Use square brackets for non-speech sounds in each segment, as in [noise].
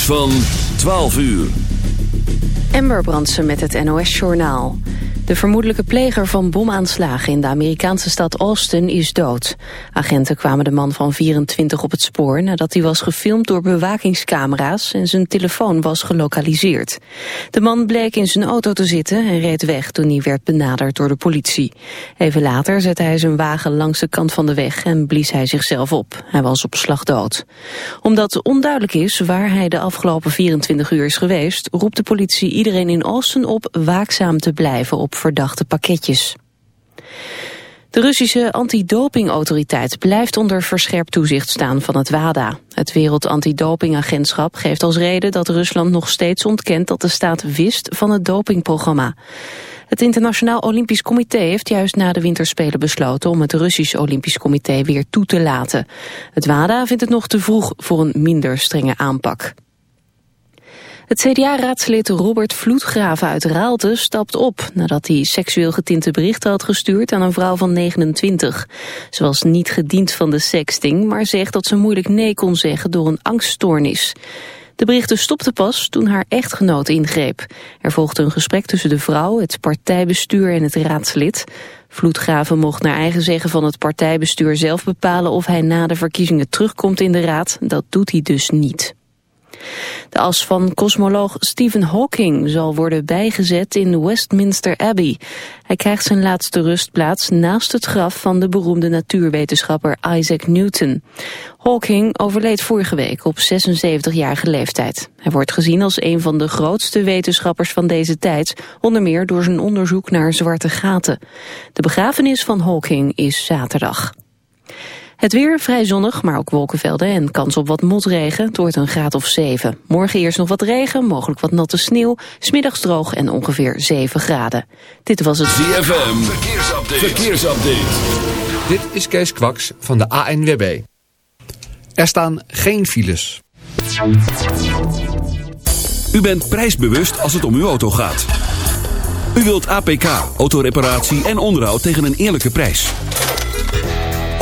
van 12 uur. Ember Brandsen met het NOS-journaal. De vermoedelijke pleger van bomaanslagen in de Amerikaanse stad Austin is dood. Agenten kwamen de man van 24 op het spoor nadat hij was gefilmd door bewakingscamera's en zijn telefoon was gelokaliseerd. De man bleek in zijn auto te zitten en reed weg toen hij werd benaderd door de politie. Even later zette hij zijn wagen langs de kant van de weg en blies hij zichzelf op. Hij was op slag dood. Omdat onduidelijk is waar hij de afgelopen 24 uur is geweest, roept de politie iedereen in Austin op waakzaam te blijven op verdachte pakketjes. De Russische antidopingautoriteit blijft onder verscherpt toezicht staan van het WADA. Het Wereld Antidopingagentschap geeft als reden dat Rusland nog steeds ontkent dat de staat wist van het dopingprogramma. Het Internationaal Olympisch Comité heeft juist na de winterspelen besloten om het Russisch Olympisch Comité weer toe te laten. Het WADA vindt het nog te vroeg voor een minder strenge aanpak. Het CDA-raadslid Robert Vloedgraven uit Raalte stapt op... nadat hij seksueel getinte berichten had gestuurd aan een vrouw van 29. Ze was niet gediend van de sexting, maar zegt dat ze moeilijk nee kon zeggen door een angststoornis. De berichten stopten pas toen haar echtgenoot ingreep. Er volgde een gesprek tussen de vrouw, het partijbestuur en het raadslid. Vloedgraven mocht naar eigen zeggen van het partijbestuur zelf bepalen... of hij na de verkiezingen terugkomt in de raad. Dat doet hij dus niet. De as van kosmoloog Stephen Hawking zal worden bijgezet in Westminster Abbey. Hij krijgt zijn laatste rustplaats naast het graf van de beroemde natuurwetenschapper Isaac Newton. Hawking overleed vorige week op 76-jarige leeftijd. Hij wordt gezien als een van de grootste wetenschappers van deze tijd, onder meer door zijn onderzoek naar zwarte gaten. De begrafenis van Hawking is zaterdag. Het weer vrij zonnig, maar ook wolkenvelden en kans op wat motregen. Het wordt een graad of 7. Morgen eerst nog wat regen, mogelijk wat natte sneeuw. Smiddags droog en ongeveer 7 graden. Dit was het ZFM. Verkeersupdate. Verkeersupdate. Dit is Kees Kwaks van de ANWB. Er staan geen files. U bent prijsbewust als het om uw auto gaat. U wilt APK, autoreparatie en onderhoud tegen een eerlijke prijs.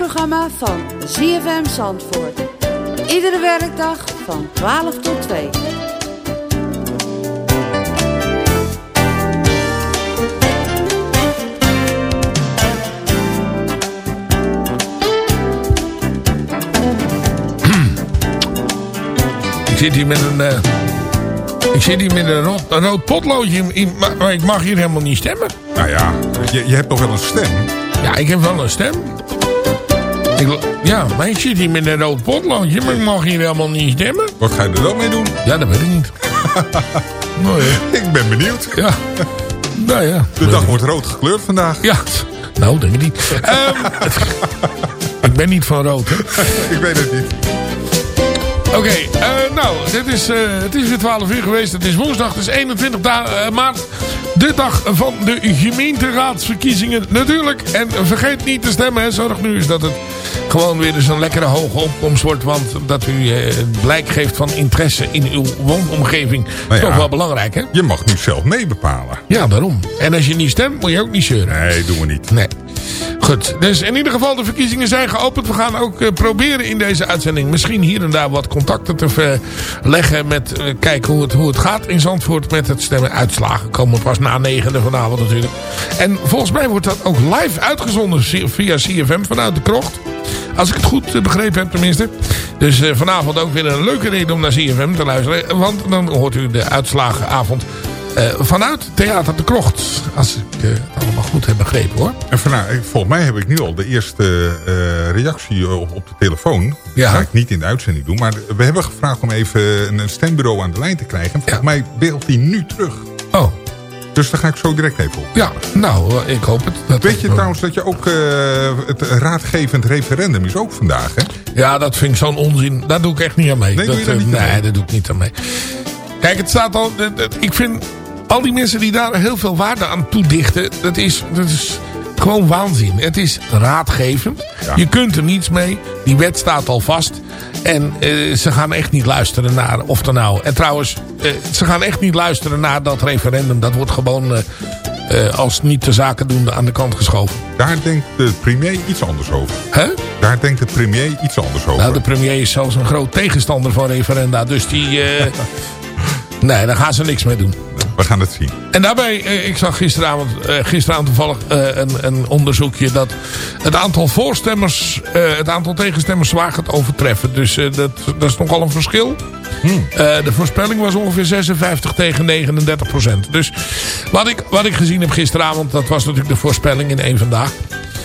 Het lunchprogramma van ZFM Zandvoort. Iedere werkdag van 12 tot 2. Ik zit hier met een... eh, ik zit hier met een rood, een rood potloodje, in, in- maar, ik mag hier helemaal niet stemmen. Nou ja, je, je hebt nog wel een stem. Ja, ik heb wel een stem. Ik, ja, mij zit hier met een rood potloodje, maar ik mag hier helemaal niet stemmen. Wat ga je er dan mee doen? Ja, dat weet ik niet. [laughs] ja. Ik ben benieuwd. Ja. Nou ja. De dag wordt rood gekleurd vandaag. Ja. Nou, denk ik niet. Ehm, [laughs] ik ben niet van rood, hè. [laughs] Ik weet het niet. Oké, eh, nou, dit is, eh, het is weer 12 uur geweest. Het is woensdag, het is 21 da- eh, maart. De dag van de gemeenteraadsverkiezingen natuurlijk. En vergeet niet te stemmen. Hè. Zorg nu eens dat het gewoon weer eens een lekkere hoge opkomst wordt. Want dat u eh, blijk geeft van interesse in uw woonomgeving. is Nou ja. toch wel belangrijk, hè? Je mag nu zelf meebepalen. Ja, daarom. En als je niet stemt, moet je ook niet zeuren. Nee, doen we niet. Nee. Goed, dus in ieder geval de verkiezingen zijn geopend. We gaan ook eh, proberen in deze uitzending misschien hier en daar wat contacten te leggen met eh, kijken hoe het, hoe het gaat in Zandvoort met het stemmen. Uitslagen komen pas na negende vanavond natuurlijk. En volgens mij wordt dat ook live uitgezonden via- CFM vanuit de krocht. Als ik het goed eh, begrepen heb tenminste. Dus vanavond ook weer een leuke reden om naar CFM te luisteren. Want dan hoort u de uitslagenavond eh, vanuit Theater de Krocht. Als ik eh, het allemaal goed heb begrepen hoor. En ik- volgens mij heb ik nu al de eerste eh, reactie op, op de telefoon. Ja. Dat ga ik niet in de uitzending doen. Maar we hebben gevraagd om even een, stembureau aan de lijn te krijgen. En volgens Ja. mij beeldt die nu terug. Oh, Dus daar ga ik zo direct even op. ja. Nou, ik hoop het. Dat Weet je dat- trouwens dat je ook het raadgevend referendum is ook vandaag, hè? Ja, dat vind ik zo'n onzin. Daar doe ik echt niet aan mee. Nee, doe je dat, niet nee, mee? daar doe ik niet aan mee. Kijk, het staat al... dat- dat- Ik vind al die mensen die daar heel veel waarde aan toedichten... Dat is, dat is gewoon waanzin. Het is raadgevend. Ja. Je kunt er niets mee. Die wet staat al vast. En eh, ze gaan echt niet luisteren naar of er nou... En trouwens, eh, ze gaan echt niet luisteren naar dat referendum. Dat wordt gewoon eh, als niet de zaken doen aan de kant geschoven. Daar denkt de premier iets anders over. Hè? Daar denkt de premier iets anders over. Nou, de premier is zelfs een groot tegenstander van referenda. Dus die... [laughs] nee, daar gaan ze niks mee doen. We gaan het zien. En daarbij, eh, ik zag gisteravond, eh, gisteravond toevallig eh, een, een onderzoekje... dat het aantal voorstemmers, het aantal tegenstemmers zwaar gaat overtreffen. Dus dat, dat is nogal een verschil. Eh, de voorspelling was ongeveer 56 tegen 39 procent. Dus wat ik, wat ik gezien heb gisteravond, dat was natuurlijk de voorspelling in één vandaag.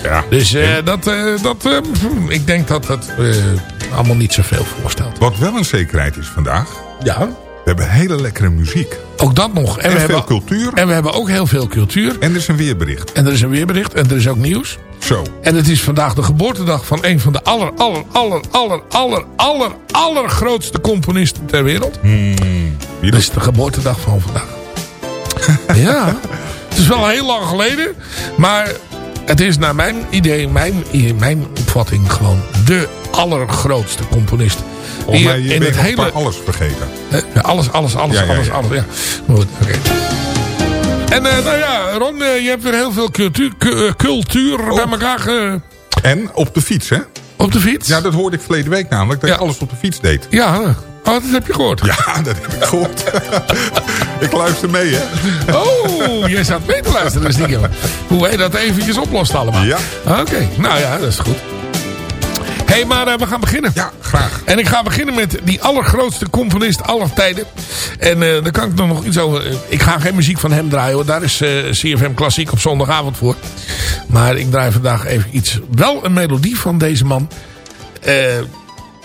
Ja. Dus dat, dat, hm, ik denk dat dat allemaal niet zoveel voorstelt. Wat wel een zekerheid is vandaag. Ja, We hebben hele lekkere muziek. ook dat nog. En we veel hebben, cultuur. En we hebben ook heel veel cultuur. En er is een weerbericht. En er is een weerbericht en er is ook nieuws. Zo. En het is vandaag de geboortedag van een van de aller, aller, aller, aller, aller, aller, allergrootste componisten ter wereld. Dat dat? is de geboortedag van vandaag. ja, het is wel heel lang geleden. Maar het is naar mijn idee, mijn, mijn opvatting gewoon de allergrootste componist. Volgens Die je in het hele... alles vergeten. Ja, alles, alles, alles, Ja, ja, alles, alles. Ja. Goed, oké. En eh, nou ja, Ron, eh, je hebt weer heel veel cultuur, eh, cultuur Oh. bij elkaar ge- En op de fiets, hè? op de fiets. Ja, dat hoorde ik verleden week namelijk. Dat je alles op de fiets deed. Ja, oh, dat heb je gehoord. Ja, dat heb ik gehoord. [laughs] ik luister mee, hè? Oh, jij zat mee te luisteren, stiekem. Hoe wij dat eventjes oplost allemaal. Ja. Oké, nou ja, dat is goed. Hé, hey, maar eh, we gaan beginnen. Ja, graag. En ik ga beginnen met die allergrootste componist aller tijden. En eh daar kan ik nog iets over... eh, ik ga geen muziek van hem draaien hoor. Daar is CFM Klassiek op zondagavond voor. Maar ik draai vandaag even iets... Wel een melodie van deze man. Eh,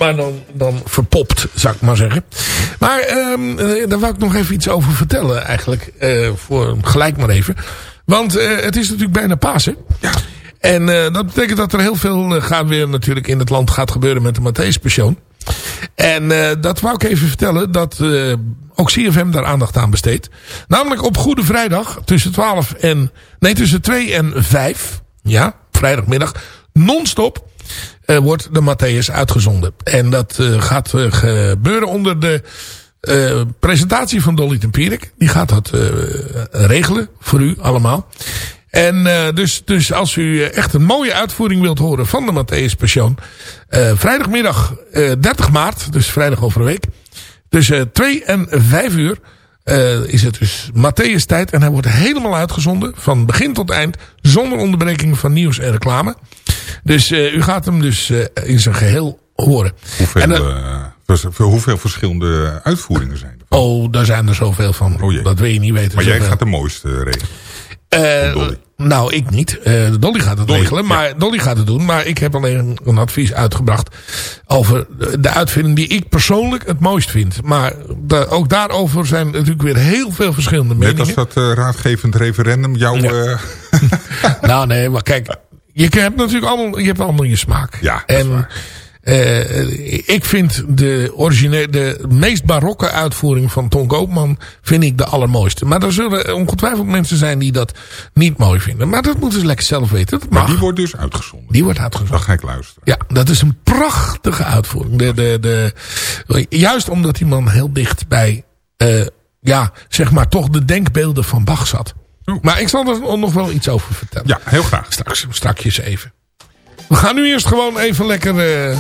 maar dan, dan verpopt, zou ik maar zeggen. Maar ehm, eh, daar wou ik nog even iets over vertellen eigenlijk. eh, voor gelijk maar even. Want eh, het is natuurlijk bijna Pasen. Ja. En dat betekent dat er heel veel gaat weer natuurlijk in het land gaat gebeuren met de Matthäus-persoon. En dat wou ik even vertellen dat ook CFM daar aandacht aan besteedt. Namelijk op Goede Vrijdag tussen 12 en... Nee, tussen 2 en 5. Ja, vrijdagmiddag. Non-stop eh, wordt de Matthäus uitgezonden. En dat eh, gaat eh, gebeuren onder de presentatie van Dolly Tempierik. Die gaat dat regelen voor u allemaal. En dus, dus als u echt een mooie uitvoering wilt horen van de Matthäus Passion. Vrijdagmiddag uh, 30 maart, dus vrijdag over een week. Tussen 2 en 5 uur uh, is het dus Matthäus tijd. En hij wordt helemaal uitgezonden van begin tot eind. Zonder onderbreking van nieuws en reclame. Dus uh, u gaat hem dus uh, in zijn geheel horen. Hoeveel, en, hoeveel verschillende uitvoeringen zijn er? Oh, daar zijn er zoveel van. Oh. Dat wil je niet weten. Maar jij gaat de mooiste regelen. Nou, ik niet. Eh, Dolly gaat het Dolly, regelen. Maar Dolly gaat het doen. Maar ik heb alleen een, een advies uitgebracht over de uitvinding die ik persoonlijk het mooist vind. Maar ook daarover zijn natuurlijk weer heel veel verschillende Net meningen. als dat eh, raadgevend referendum. Jouw, Ja. eh, [laughs] Nou nee, maar kijk. Je hebt natuurlijk allemaal, je hebt allemaal je smaak. Ja, dat is en waar. Ik vind de, originele, de meest barokke uitvoering van Ton Koopman vind ik de allermooiste. Maar er zullen ongetwijfeld mensen zijn die dat niet mooi vinden. Maar dat moeten ze lekker zelf weten. Dat maar mag. die wordt dus uitgezonden. Die wordt Dan uitgezonden. ga ik luisteren. Ja, dat is een prachtige uitvoering. De, de, de, juist omdat die man heel dicht bij, eh, ja, zeg maar toch de denkbeelden van Bach zat. Maar ik zal er nog wel iets over vertellen. Ja, heel graag. Straks, strakjes even. We gaan nu eerst gewoon even lekker eh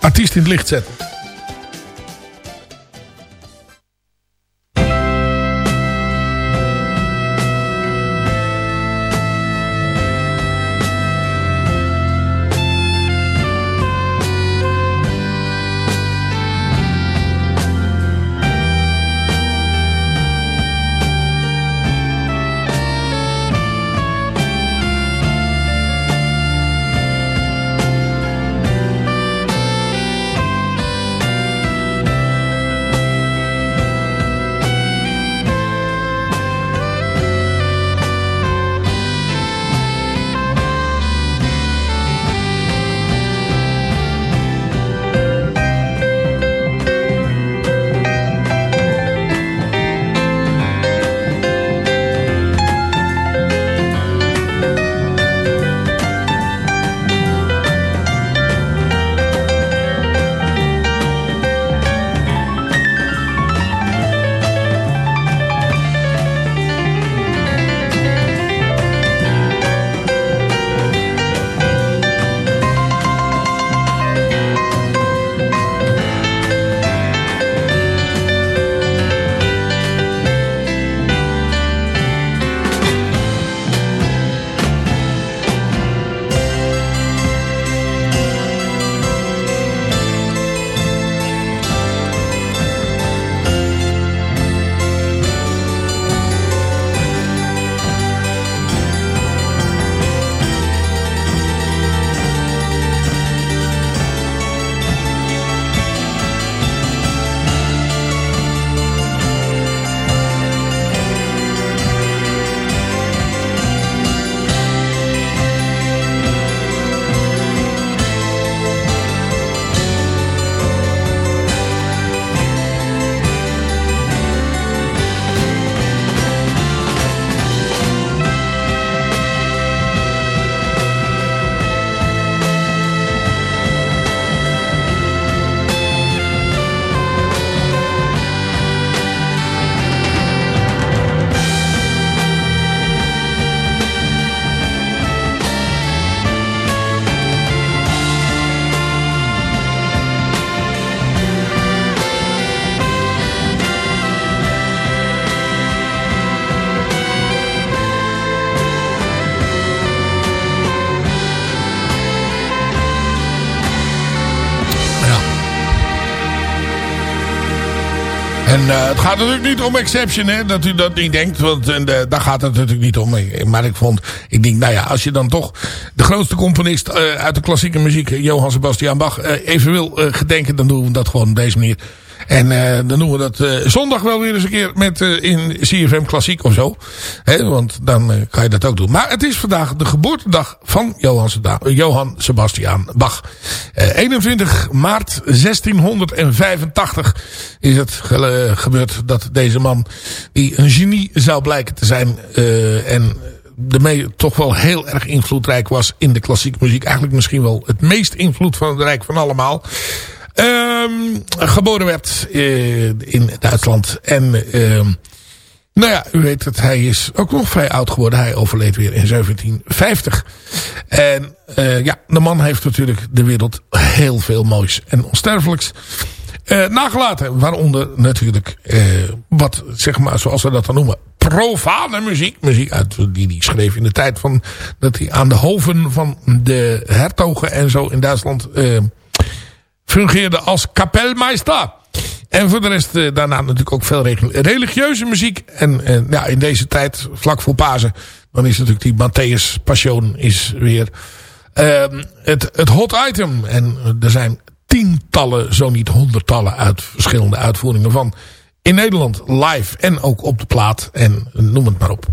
artiest in het licht zetten. Eh, het gaat natuurlijk niet om Exception, hè, dat u dat niet denkt. Want eh, daar gaat het natuurlijk niet om. Maar ik vond, ik denk, nou ja, als je dan toch de grootste componist eh, uit de klassieke muziek, Johann Sebastian Bach, even wil gedenken, dan doen we dat gewoon op deze manier. En eh, dan doen we dat eh, zondag wel weer eens een keer met eh, in CFM Klassiek of zo. Hè, want dan kan je dat ook doen. Maar het is vandaag de geboortedag van Johann, Seda- Johann Sebastian Bach. Eh, 21 maart 1685 is het ge- gebeurd dat deze man, die een genie zou blijken te zijn... en daarmee toch wel heel erg invloedrijk was in de klassieke muziek. Eigenlijk misschien wel het meest invloedrijk van allemaal. Ehm, geboren werd eh, in Duitsland. En ehm, nou ja, u weet dat hij is ook nog vrij oud geworden. Hij overleed weer in 1750. En eh, ja, de man heeft natuurlijk de wereld heel veel moois en onsterfelijks eh, nagelaten. Waaronder natuurlijk wat, zeg maar, zoals we dat dan noemen, profane muziek. Muziek die schreef in de tijd van dat hij aan de hoven van de hertogen en zo in Duitsland eh, fungeerde als kapelmeister. En voor de rest eh, daarna natuurlijk ook veel religieuze muziek. En eh, ja, in deze tijd, vlak voor Pasen, Dan is natuurlijk die Matthäus Passion is weer ehm, het, het hot item. En er zijn tientallen, zo niet honderdtallen uit verschillende uitvoeringen van. In Nederland live en ook op de plaat. En noem het maar op.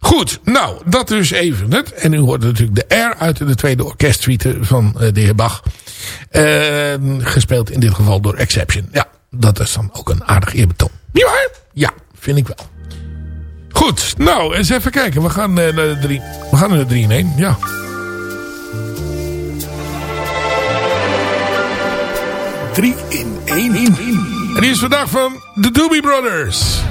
Goed, nou, dat dus even het. En u hoort natuurlijk de Air uit de tweede orkestsuite van eh, de heer Bach. Eh, gespeeld in dit geval door Exception. Ja, dat is dan ook een aardig eerbetoon. Niet waar? Ja, vind ik wel. Goed, nou, eens even kijken. We gaan, eh, naar de drie, we gaan naar de 3 in 1, ja. Drie in één. En die is vandaag van de Doobie Brothers.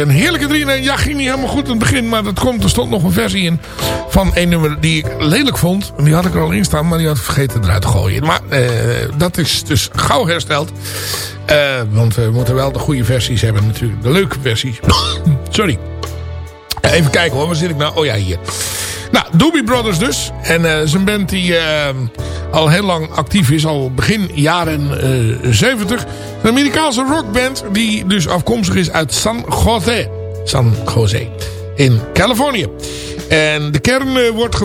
Een heerlijke 3 in Ja, ging niet helemaal goed in het begin. Maar dat komt, er stond nog een versie in van een nummer die ik lelijk vond. Die had ik er al in staan, maar die had ik vergeten eruit te gooien. Maar eh, dat is dus gauw hersteld. Eh, want we moeten wel de goede versies hebben natuurlijk. De leuke versies. [coughs] Sorry. Even kijken hoor, waar zit ik nou? Oh ja, hier. Nou, Doobie Brothers dus. En eh zijn band die eh, al heel lang actief is. Al begin jaren eh 70. Een Amerikaanse rockband die dus afkomstig is uit San Jose. San Jose. In Californië. En de kern eh, wordt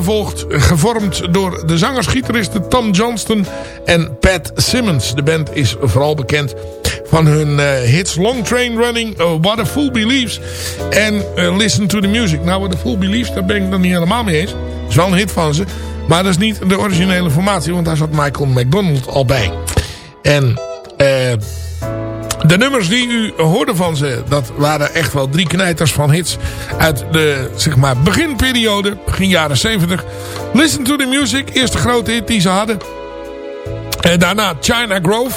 gevormd door de zangers-gitaristen Tom Johnston en Pat Simmons. De band is vooral bekend van hun eh, hits Long Train Running, eh, What a Fool Believes en eh, Listen to the Music. Nou, What a Fool Believes, daar ben ik dan niet helemaal mee eens. Dat is wel een hit van ze. Maar dat is niet de originele formatie, want daar zat Michael McDonald al bij. En de nummers die u hoorde van ze, dat waren echt wel drie knijters van hits uit de zeg maar, beginperiode, begin jaren 70. Listen to the Music, eerste grote hit die ze hadden. En daarna China Grove,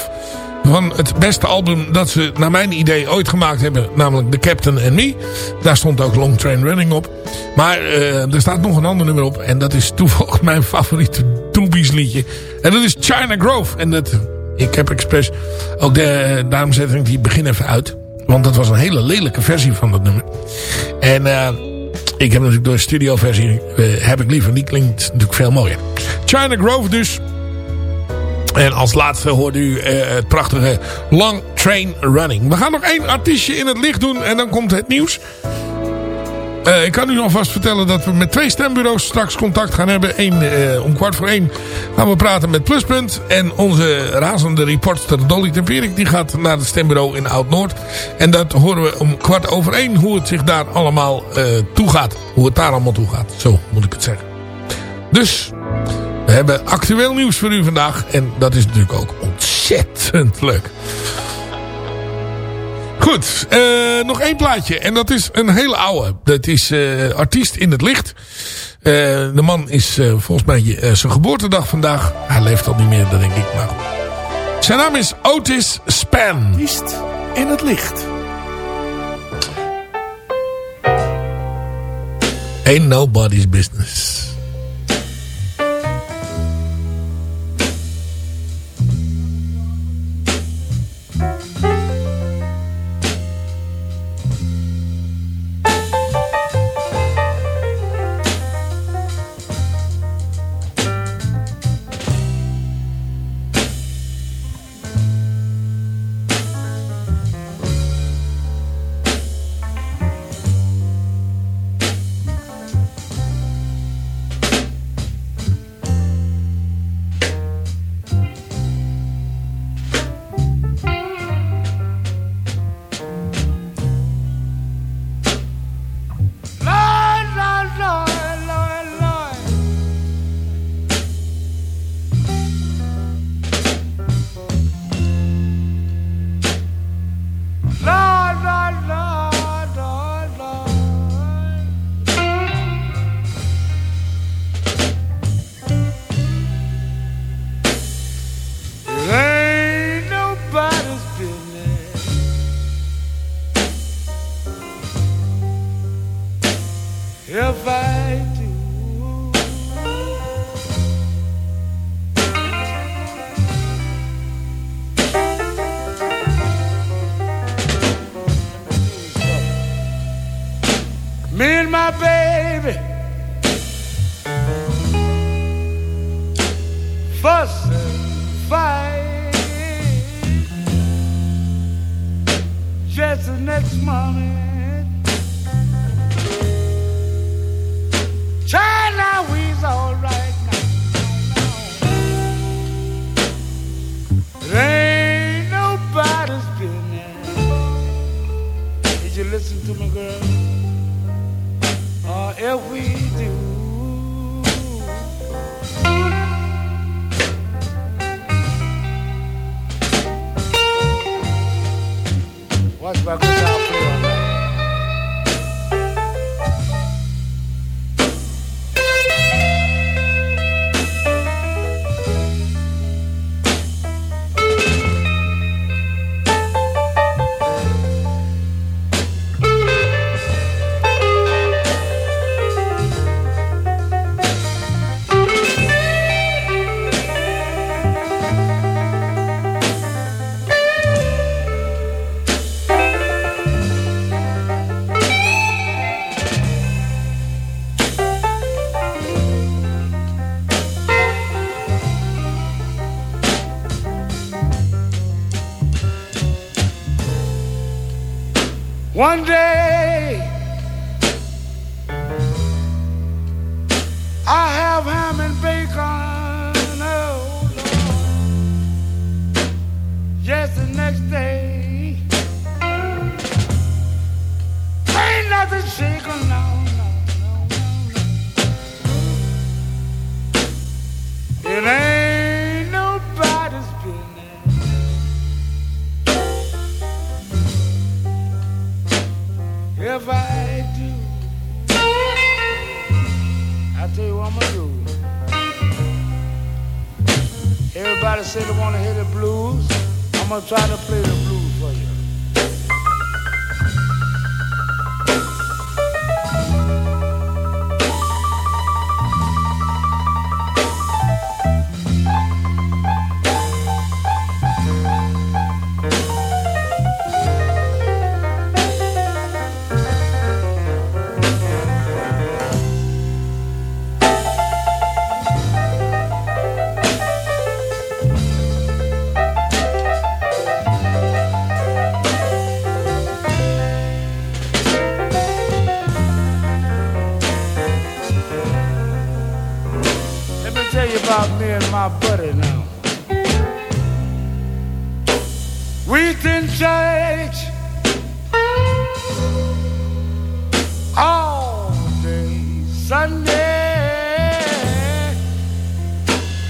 van het beste album dat ze naar mijn idee ooit gemaakt hebben, namelijk The Captain and Me. Daar stond ook Long Train Running op. Maar eh, er staat nog een ander nummer op en dat is toevallig [laughs] mijn favoriete Doobies liedje. En dat is China Grove. En dat Ik heb expres... Ook de, daarom zet ik die begin even uit. Want dat was een hele lelijke versie van dat nummer. En eh, ik heb natuurlijk door de studioversie... eh, heb ik liever. Die klinkt natuurlijk veel mooier. China Grove dus. En als laatste hoorde u eh, het prachtige Long Train Running. We gaan nog één artiestje in het licht doen. En dan komt het nieuws. Eh, ik kan u alvast vertellen dat we met twee stembureaus straks contact gaan hebben. Eén, eh, om kwart voor één gaan we praten met Pluspunt. En onze razende reporter Dolly Tempierik die gaat naar het stembureau in Oud-Noord. En dat horen we om kwart over één hoe het zich daar allemaal toe gaat. Hoe het daar allemaal toe gaat. Zo moet ik het zeggen. Dus we hebben actueel nieuws voor u vandaag. En dat is natuurlijk ook ontzettend leuk. Goed, eh, nog één plaatje. En dat is een hele oude. Dat is eh, Artiest in het Licht. Eh, de man is volgens mij zijn geboortedag vandaag. Hij leeft al niet meer, dat denk ik. Maar goed. Zijn naam is Otis Span. Artiest in het licht. Ain't nobody's business. try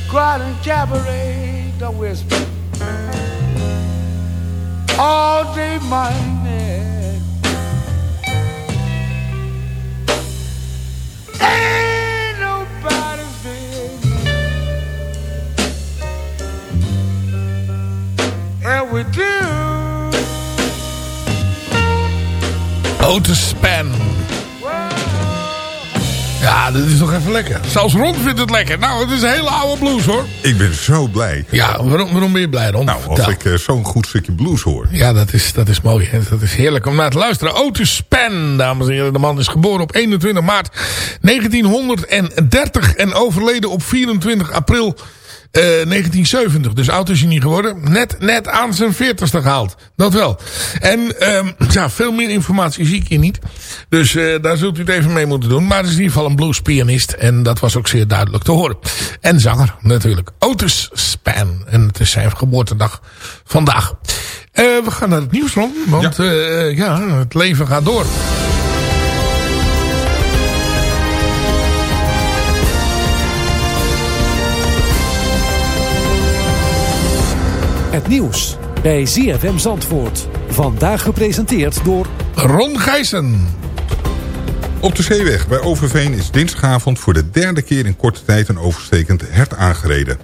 quiet and cabaret, don't whisper. All day Monday. Ain't nobody's business. And we do. Oh, Otis Span. Ja, dit is toch even lekker. Zelfs Ron vindt het lekker. Nou, het is een hele oude blues hoor. Ik ben zo blij. Ja, waarom, waarom ben je blij Ron? Nou, als ik eh, zo'n goed stukje blues hoor. Ja, dat is, dat is mooi. hè. Dat is heerlijk om naar te luisteren. Otis Span, dames en heren. De man is geboren op 21 maart 1930 en overleden op 24 april eh, 1970. Dus oud is hij niet geworden. Net, net aan zijn 40ste gehaald. Dat wel. En ehm, [clears throat] ja, veel meer informatie zie ik hier niet. Dus eh, daar zult u het even mee moeten doen. Maar het is in ieder geval een bluespianist. En dat was ook zeer duidelijk te horen. En zanger natuurlijk. Otis Span. En het is zijn geboortedag vandaag. Eh, we gaan naar het nieuws, Ron. Want ja. ja, het leven gaat door. Het nieuws bij ZFM Zandvoort. Vandaag gepresenteerd door Ron Gijssen. Op de zeeweg bij Overveen is dinsdagavond voor de derde keer in korte tijd een overstekend hert aangereden.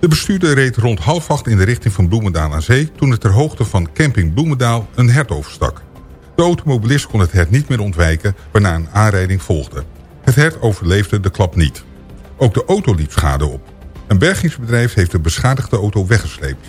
De bestuurder reed rond half acht in de richting van Bloemendaal aan zee... toen het ter hoogte van camping Bloemendaal een hert overstak. De automobilist kon het hert niet meer ontwijken, waarna een aanrijding volgde. Het hert overleefde de klap niet. Ook de auto liep schade op. Een bergingsbedrijf heeft de beschadigde auto weggesleept.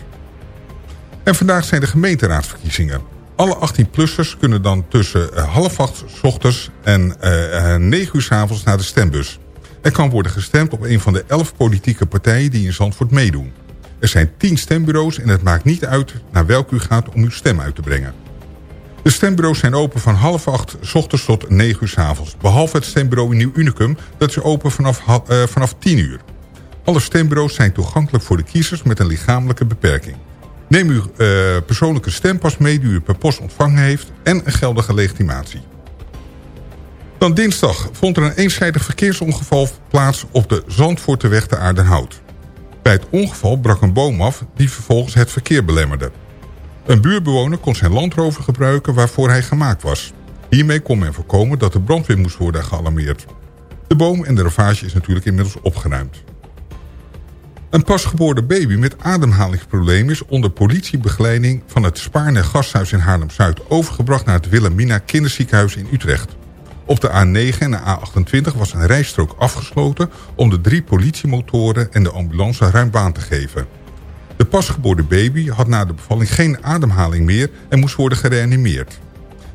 En vandaag zijn de gemeenteraadsverkiezingen. Alle 18-plussers kunnen dan tussen eh, half acht ochtends en eh, eh, 9 uur 's avonds naar de stembus. Er kan worden gestemd op een van de elf politieke partijen die in Zandvoort meedoen. Er zijn 10 stembureaus en het maakt niet uit naar welk u gaat om uw stem uit te brengen. De stembureaus zijn open van half acht ochtends tot 9 uur 's avonds. Behalve het stembureau in Nieuw Unicum, dat is open vanaf, eh, vanaf 10 uur. Alle stembureaus zijn toegankelijk voor de kiezers met een lichamelijke beperking. Neem uw eh, persoonlijke stempas mee die u per post ontvangen heeft en een geldige legitimatie. Dan dinsdag vond er een eenzijdig verkeersongeval plaats op de Zandvoorteweg te Aardenhout. Bij het ongeval brak een boom af die vervolgens het verkeer belemmerde. Een buurbewoner kon zijn landrover gebruiken waarvoor hij gemaakt was. Hiermee kon men voorkomen dat de brandweer moest worden gealarmeerd. De boom en de ravage is natuurlijk inmiddels opgeruimd. Een pasgeboren baby met ademhalingsproblemen is onder politiebegeleiding van het Spaarne Gasthuis in Haarlem-Zuid overgebracht naar het Wilhelmina Kinderziekenhuis in Utrecht. Op de A9 en de A28 was een rijstrook afgesloten om de drie politiemotoren en de ambulance ruim baan te geven. De pasgeboren baby had na de bevalling geen ademhaling meer en moest worden gereanimeerd.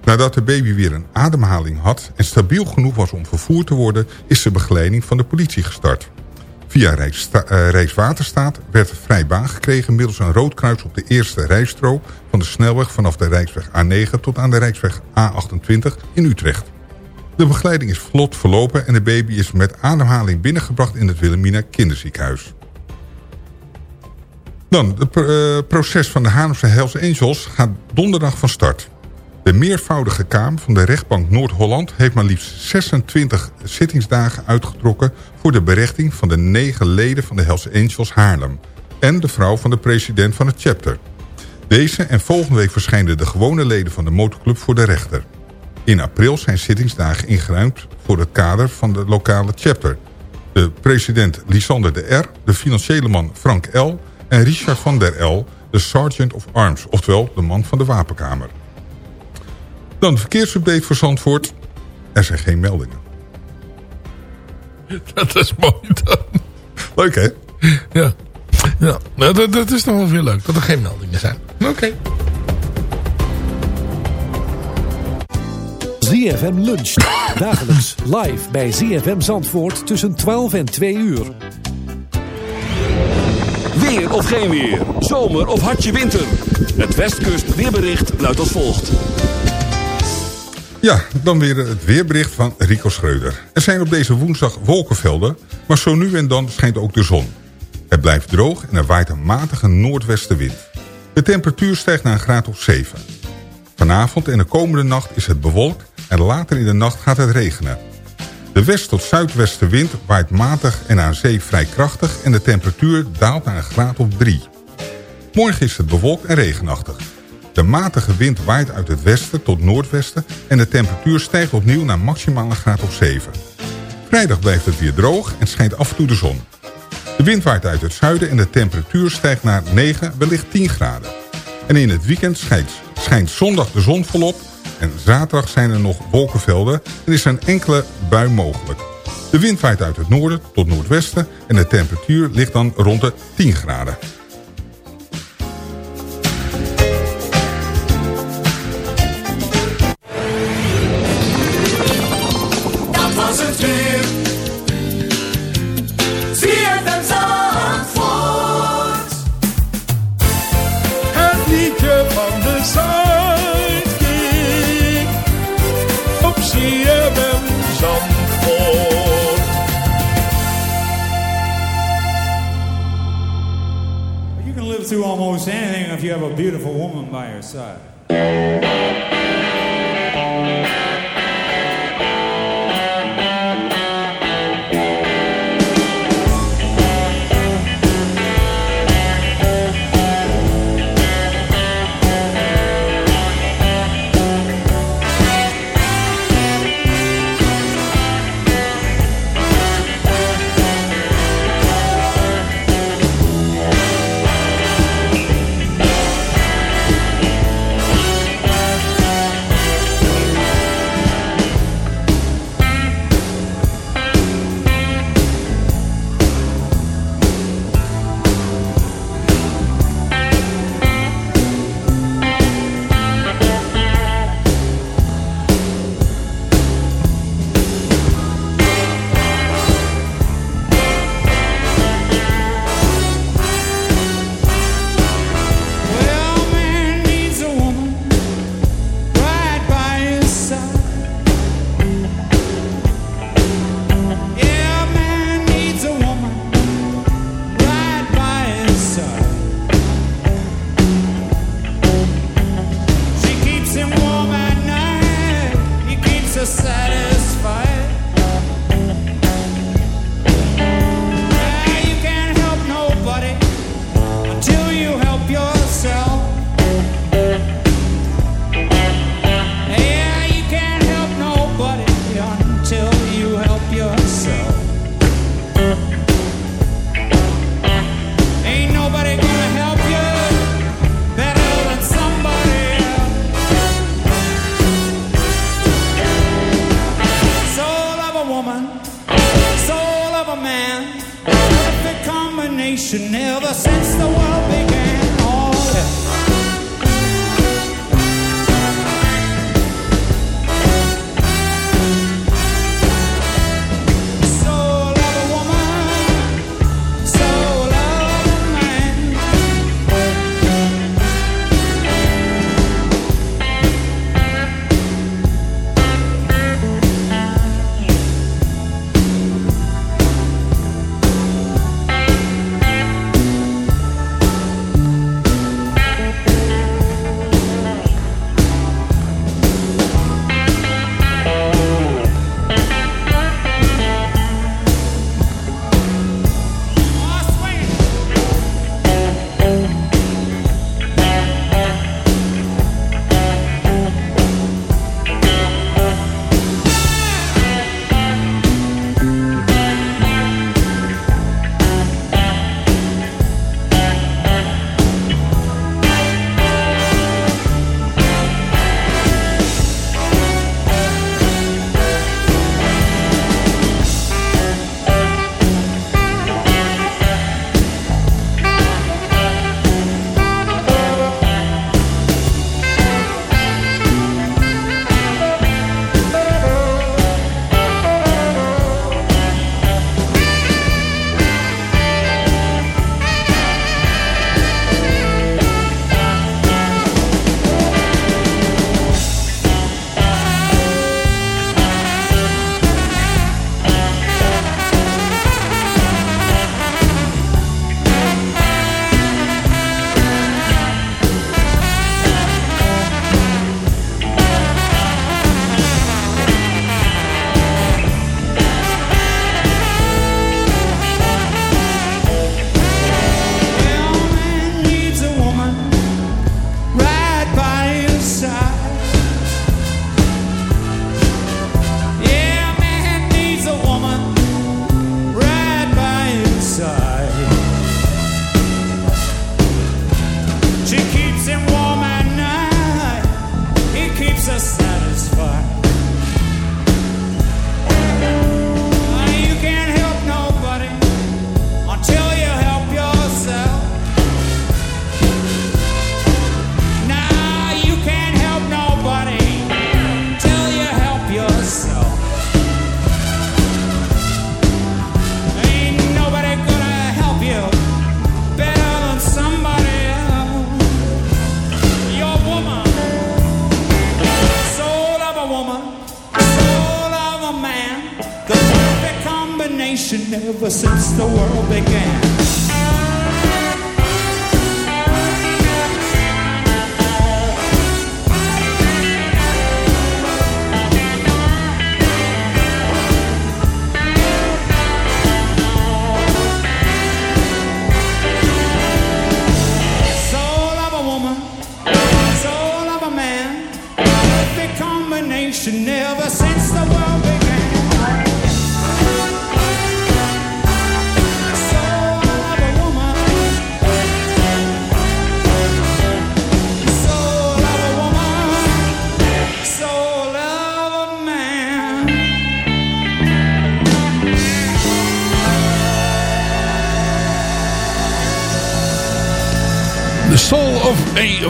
Nadat de baby weer een ademhaling had en stabiel genoeg was om vervoerd te worden, is de begeleiding van de politie gestart. Via Rijkssta uh, Rijkswaterstaat werd vrij baan gekregen middels een rood kruis op de eerste rijstrook van de snelweg vanaf de Rijksweg A9 tot aan de Rijksweg A28 in Utrecht. De begeleiding is vlot verlopen en de baby is met ademhaling binnengebracht in het Wilhelmina kinderziekenhuis. Dan, het uh, proces van de Haarlemse Hells Angels gaat donderdag van start. De meervoudige Kamer van de rechtbank Noord-Holland heeft maar liefst 26 zittingsdagen uitgetrokken voor de berechting van de negen leden van de Hells Angels Haarlem en de vrouw van de president van het chapter. Deze en volgende week verschijnen de gewone leden van de motorclub voor de rechter. In april zijn zittingsdagen ingeruimd voor het kader van de lokale chapter. De president Lisander de R, de financiële man Frank L en Richard van der L, de sergeant of arms, oftewel de man van de wapenkamer. Dan de verkeersupdate voor Zandvoort. Er zijn geen meldingen. [laughs] Dat is mooi dan. Leuk hè? Ja. ja. Nou, dat, dat is nog wel veel leuk dat er geen meldingen zijn. Oké. Okay. ZFM luncht. [laughs] Dagelijks live bij ZFM Zandvoort tussen 12 en 2 uur. Weer of geen weer. Zomer of hartje winter. Het Westkust weerbericht luidt als volgt. Ja, dan weer het weerbericht van Rico Schreuder. Er zijn op deze woensdag wolkenvelden, maar zo nu en dan schijnt ook de zon. Het blijft droog en er waait een matige noordwestenwind. De temperatuur stijgt naar een graad of 7. Vanavond en de komende nacht is het bewolkt en later in de nacht gaat het regenen. De west- tot zuidwestenwind waait matig en aan zee vrij krachtig... en de temperatuur daalt naar een graad of 3. Morgen is het bewolkt en regenachtig. De matige wind waait uit het westen tot noordwesten... en de temperatuur stijgt opnieuw naar maximaal een graad of 7. Vrijdag blijft het weer droog en schijnt af en toe de zon. De wind waait uit het zuiden en de temperatuur stijgt naar 9, wellicht 10 graden. En in het weekend schijnt, schijnt zondag de zon volop... en zaterdag zijn er nog wolkenvelden en is er een enkele bui mogelijk. De wind waait uit het noorden tot noordwesten... en de temperatuur ligt dan rond de 10 graden. By your side.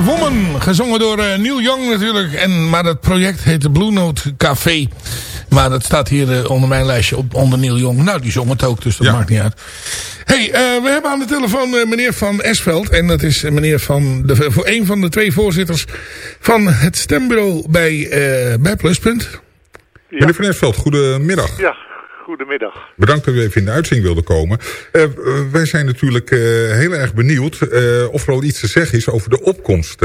Woman. Gezongen door eh, Neil Young natuurlijk. En, maar het project heet de Blue Note Café. Maar dat staat hier eh, onder mijn lijstje op, onder Neil Young. Nou, die zong het ook, dus dat maakt niet uit. hey, eh, we hebben aan de telefoon eh, meneer Van Esveld. En dat is meneer van de, voor een van de twee voorzitters van het stembureau bij, eh, bij Pluspunt. Meneer Van Esveld, goedemiddag. Ja, goedemiddag. Bedankt dat u even in de uitzending wilde komen. Eh, eh, wij zijn natuurlijk eh, heel erg benieuwd of er al iets te zeggen is over de opkomst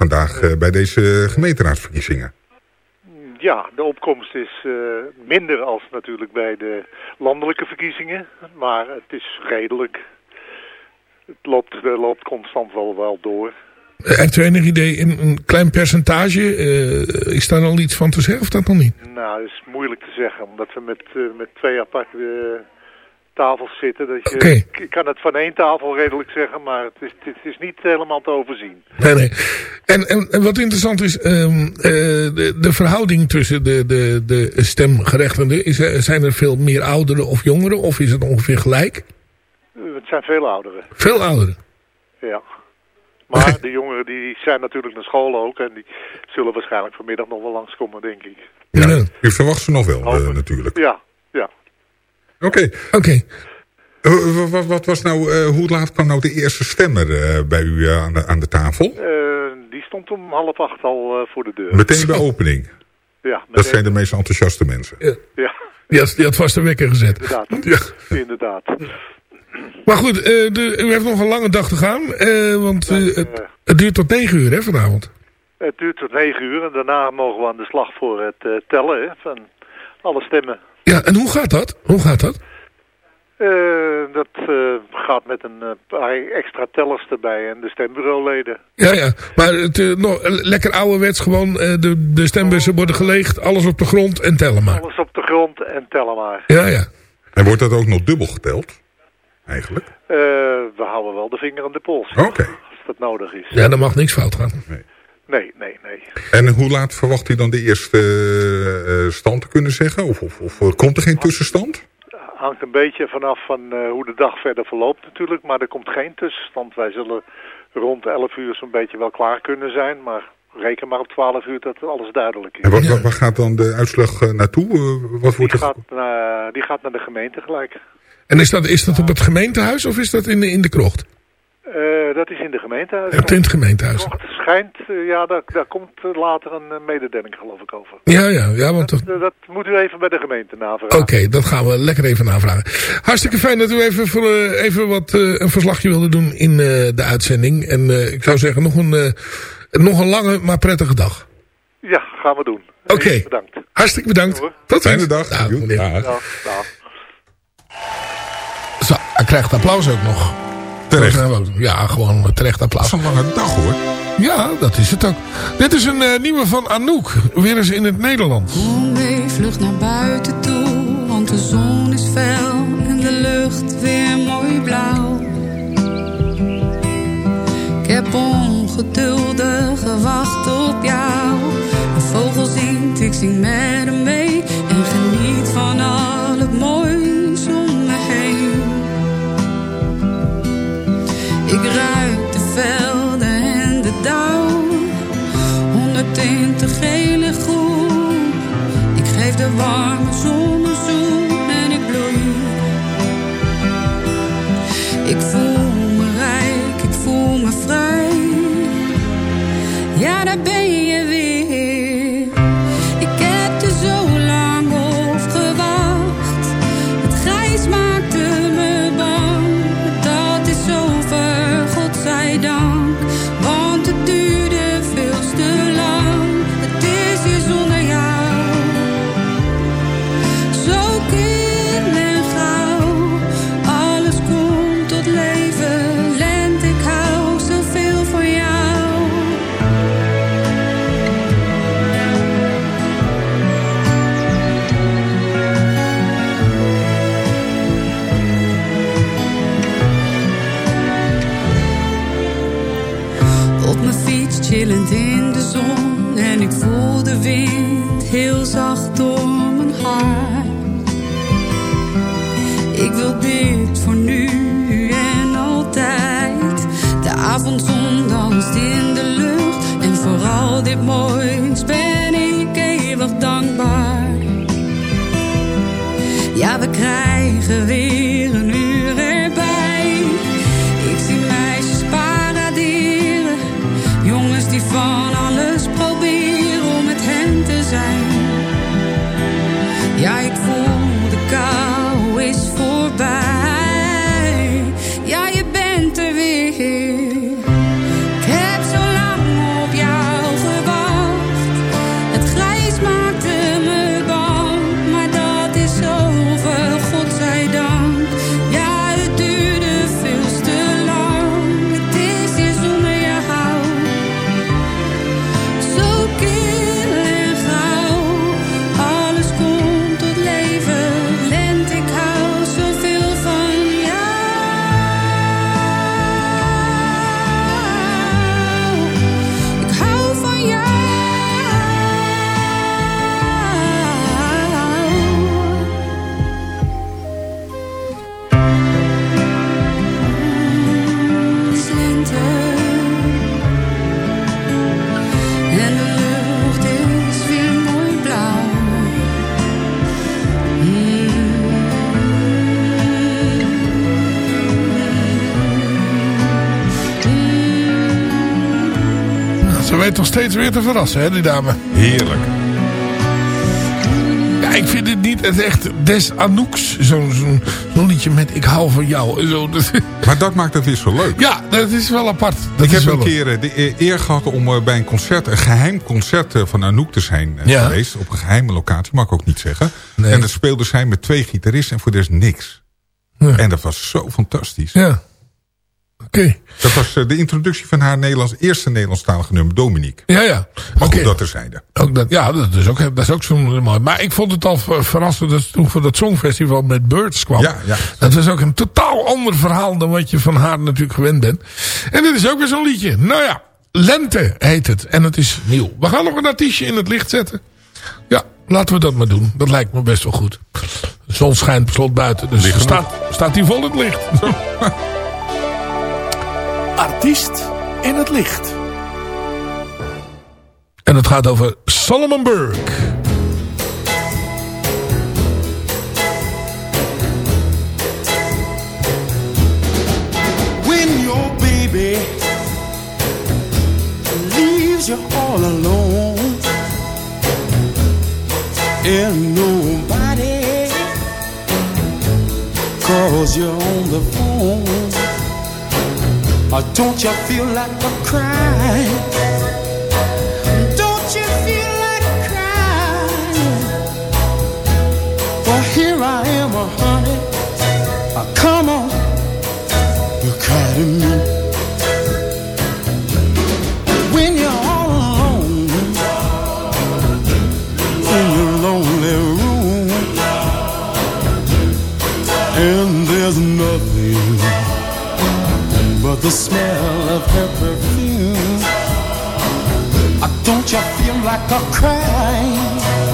vandaag bij deze gemeenteraadsverkiezingen. Ja, de opkomst is minder als natuurlijk bij de landelijke verkiezingen, maar het is redelijk. Het loopt, loopt constant wel, wel door. Heeft u enig idee, in een klein percentage, eh, is daar al iets van te zeggen of dat nog niet? Nou, dat is moeilijk te zeggen, omdat we met, eh, met twee aparte eh, tafels zitten. Dat je. Ik kan het van één tafel redelijk zeggen, maar het is, het is niet helemaal te overzien. Nee, nee. En, en, en wat interessant is, ehm, eh, de, de verhouding tussen de, de, de stemgerechtigden, is, zijn er veel meer ouderen of jongeren, of is het ongeveer gelijk? Het zijn veel ouderen. Veel ouderen. Ja. Maar [laughs] de jongeren die zijn natuurlijk naar school ook en die zullen waarschijnlijk vanmiddag nog wel langskomen, denk ik. Ja. U verwacht ze nog wel, eh, natuurlijk. Ja, ja. Oké. Oké. Eh, wat, wat was nou, eh, hoe laat kwam nou de eerste stemmer eh, bij u eh, aan, de, aan de tafel? Eh, die stond om half acht al eh, voor de deur. Meteen bij [laughs] opening. Ja, Dat zijn de meest enthousiaste mensen. Ja, Die had, die had vast een wekker gezet. inderdaad. Inderdaad. Maar goed, eh, de, u heeft nog een lange dag te gaan, eh, want eh, het, het duurt tot negen uur hè, vanavond. Het duurt tot negen uur en daarna mogen we aan de slag voor het eh, tellen hè, van alle stemmen. Ja, en hoe gaat dat? Hoe gaat dat? Eh, dat eh, gaat met een paar extra tellers erbij en de stembureauleden. Ja, ja. Maar het, nog, lekker ouderwets gewoon, eh, de, de stembussen worden geleegd, alles op de grond en tellen maar. Alles op de grond en tellen maar. Ja, ja. En wordt dat ook nog dubbel geteld? Eigenlijk? Eh, we houden wel de vinger aan de pols. Oké. Als dat nodig is. Ja, dan mag niks fout gaan. Nee, nee, nee. En hoe laat verwacht u dan de eerste eh, eh, stand te kunnen zeggen? Of, of, of komt er geen tussenstand? Hangt een beetje vanaf van eh, hoe de dag verder verloopt natuurlijk. Maar er komt geen tussenstand. Wij zullen rond 11 uur zo'n beetje wel klaar kunnen zijn. Maar reken maar op 12 uur dat alles duidelijk is. En wat, wat- waar gaat dan de uitslag naartoe? Wat Die wordt er... gaat, naar- die gaat naar de gemeente gelijk. En is dat, is dat op het gemeentehuis of is dat in de, in de krocht? Eh, dat is in de gemeente. Ja, in het gemeentehuis. Het schijnt, eh, ja, daar, daar komt later een eh, mededeling geloof ik over. Ja, ja, ja, want... dat- dat moet u even bij de gemeente navragen. Oké, dat gaan we lekker even navragen. Hartstikke fijn dat u even, voor, even wat, eh, een verslagje wilde doen in eh, de uitzending. En eh, ik zou zeggen, nog een, eh, nog een lange, maar prettige dag. Ja, gaan we doen. Oké. Bedankt. Hartstikke bedankt. Tot Fijne ziens. dag. Dag. Dag, dag. Hij krijgt applaus ook nog. Terecht. Ja, gewoon terecht applaus. Dat is een lange dag hoor. Ja, dat is het ook. Dit is een eh, nieuwe van Anouk. Weer eens in het Nederlands. Kom mee, vlucht naar buiten toe, want de zon is fel en de lucht weer mooi blauw. Ik heb ongeduldig gewacht op jou. Een vogel zingt, ik zing met hem mee en geniet van al 120 gele groen. Ik geef de warme avondzon danst in de lucht en vooral dit moois ben ik eeuwig dankbaar. Ja, we krijgen weer weet toch steeds weer te verrassen, hè, die dame. Heerlijk. Ja, ik vind dit niet het echt des Anouks. Zo'n zo'n zo'n liedje met ik hou van jou. en Zo, Maar dat maakt het weer zo leuk. ja, dat is wel apart. Dat ik heb een keer eh, de e- eer gehad om eh, bij een concert, een geheim concert eh, van Anouk te zijn Ja. geweest. Op een geheime locatie, mag ik ook niet zeggen. Nee. En dat speelde zij met twee gitaristen en voor de rest niks. Ja. En dat was zo fantastisch. Ja. Oké. Dat was eh, de introductie van haar Nederlands, eerste Nederlandstalige nummer, Dominique. Ja, ja. Maar Oké. goed, dat terzijde. Ook dat, ja, dat is ook, dat is ook zo mooi. Maar ik vond het al ver- verrassend dat toen voor dat Songfestival met Birds kwam. Ja, ja. Dat was ook een totaal ander verhaal dan wat je van haar natuurlijk gewend bent. En dit is ook weer zo'n liedje. Nou ja, Lente heet het. En het is nieuw. We gaan nog een artiestje in het licht zetten. Ja, laten we dat maar doen. Dat lijkt me best wel goed. De zon schijnt slot buiten. Dus staat, staat hij vol in het licht. [laughs] Artiest in het licht. En het gaat over Solomon Burke. when your baby leaves you all alone and nobody calls you on the phone or don't you feel like a crying don't you feel like crying well here I am the smell of her perfume. Don't you feel like a crying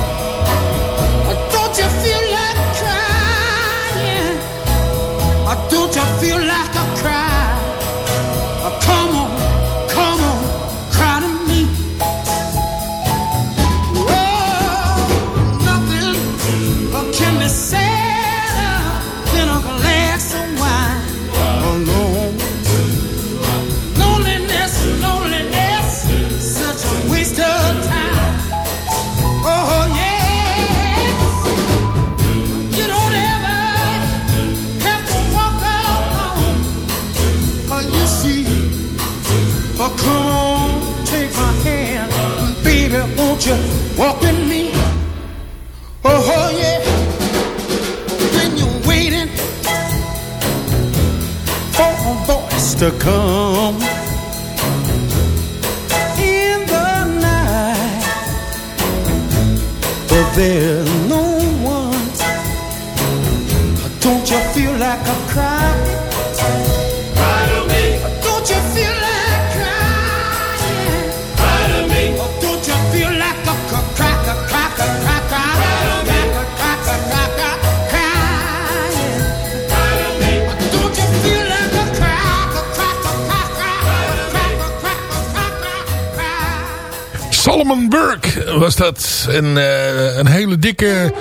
dat. Een, eh, een hele dikke,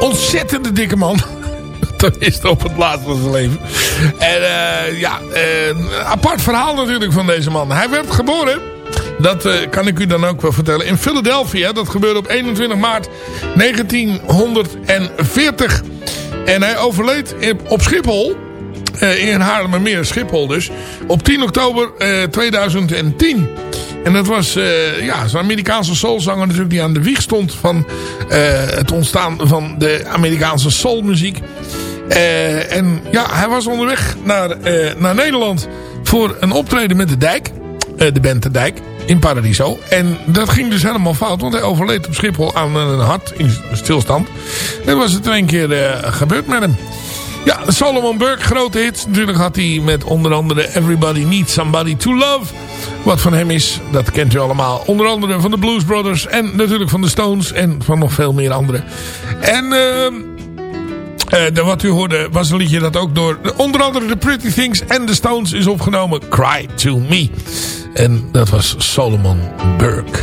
ontzettende dikke man. [laughs] Tenminste op het laatst van zijn leven. En eh, ja, eh, apart verhaal natuurlijk van deze man. Hij werd geboren, dat kan ik u dan ook wel vertellen, in Philadelphia. Dat gebeurde op 21 maart 1940. En hij overleed op Schiphol. in Haarlemmermeer, Schiphol dus. Op 10 oktober eh, 2010. En dat was eh, ja, zo'n Amerikaanse soulzanger natuurlijk die aan de wieg stond van eh, het ontstaan van de Amerikaanse soulmuziek. Eh, en ja, hij was onderweg naar, naar Nederland voor een optreden met de Dijk. De band de Dijk in Paradiso. En dat ging dus helemaal fout, want hij overleed op Schiphol aan een hart in stilstand. En was het één keer gebeurd met hem. Ja, Solomon Burke, grote hits. Natuurlijk had hij met onder andere Everybody Needs Somebody to Love. Wat van hem is, dat kent u allemaal. Onder andere van de Blues Brothers en natuurlijk van de Stones en van nog veel meer anderen. En eh, de, wat u hoorde was een liedje dat ook door de- onder andere de Pretty Things en de Stones is opgenomen. Cry to Me. En dat was Solomon Burke.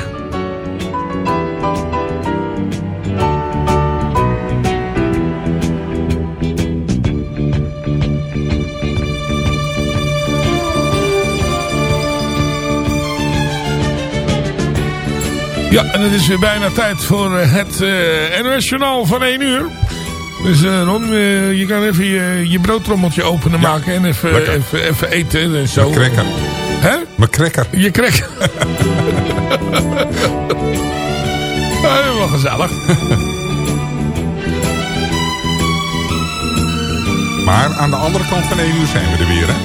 Ja, en het is weer bijna tijd voor eh, het eh NOS Journaal van 1 uur. Dus eh, Ron, je kan even je, je broodtrommeltje openen maken en even, even, even eten en zo. Mijn cracker. Hè? Mijn cracker. Je cracker. ja, [laughs] wel gezellig. Maar aan de andere kant van 1 uur zijn we er weer, hè?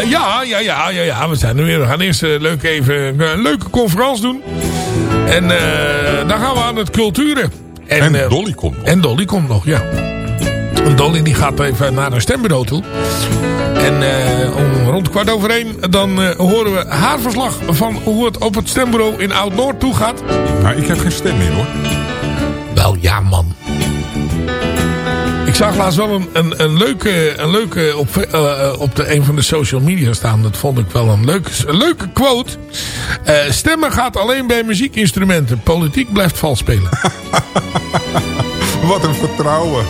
Ja, ja, ja, ja, ja, we zijn er weer. We gaan eerst leuk even een leuke conferentie doen. En eh, dan gaan we aan het culturen. En eh, Dolly komt nog. En Dolly komt nog, ja. En Dolly die gaat even naar een stembureau toe. En eh, om rond kwart over één dan horen we haar verslag van hoe het op het stembureau in Oud-Noord toe gaat. Nou, ik heb geen stem meer, hoor. Wel ja, man. Zag laatst wel een, een, een leuke, een leuke op, eh, op de, een van de social media staan. Dat vond ik wel een leuke, een leuke quote. Eh, stemmen gaat alleen bij muziekinstrumenten. Politiek blijft vals spelen. [laughs] Wat een vertrouwen.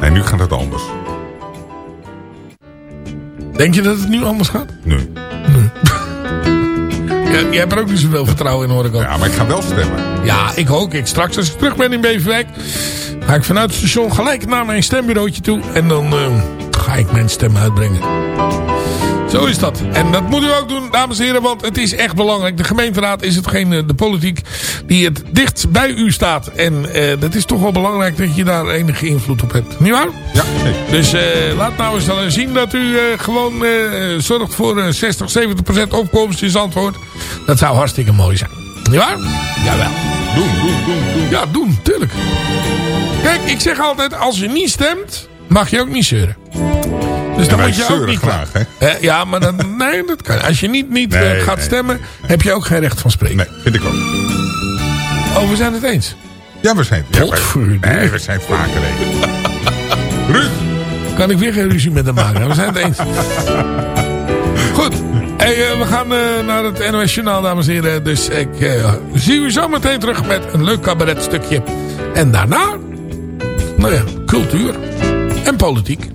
En nu gaat het anders. Denk je dat het nu anders gaat? Nee. Je hebt er ook niet zoveel vertrouwen in, hoor ik al. Ja, maar ik ga wel stemmen. Ja, ik ook. Ik, straks als ik terug ben in Beverwijk... ga ik vanuit het station gelijk naar mijn stembureautje toe. En dan eh, ga ik mijn stem uitbrengen. Zo is dat. En dat moet u ook doen, dames en heren, want het is echt belangrijk. De gemeenteraad is hetgeen, de politiek, die het dichtst bij u staat. En eh, dat is toch wel belangrijk dat je daar enige invloed op hebt. Niet waar? Ja. Dus eh, laat nou eens dan zien dat u eh, gewoon eh, zorgt voor eh, 60, 70 procent opkomst in Zandvoort. Dat zou hartstikke mooi zijn. Niet waar? Jawel. Doen, doen, doen, doen. Ja, doen, tuurlijk. Kijk, ik zeg altijd, als je niet stemt, mag je ook niet zeuren. Dus dan moet je ook niet graag, hè? Ja, maar dan, [laughs] nee, dat kan. Als je niet, niet Nee, eh, gaat nee. stemmen, heb je ook geen recht van spreken. Nee, vind ik ook. Oh, we zijn het eens. Ja, we zijn het. Ja, Potverdorie. nee, we zijn vaker eens. [laughs] Ruud, Kan ik weer geen ruzie met hem maken. We zijn het eens. [laughs] Goed. Hey, eh, we gaan eh, naar het NOS Journaal, dames en heren. Dus ik zie u zo meteen terug met een leuk cabaretstukje. En daarna, nou ja, cultuur en politiek.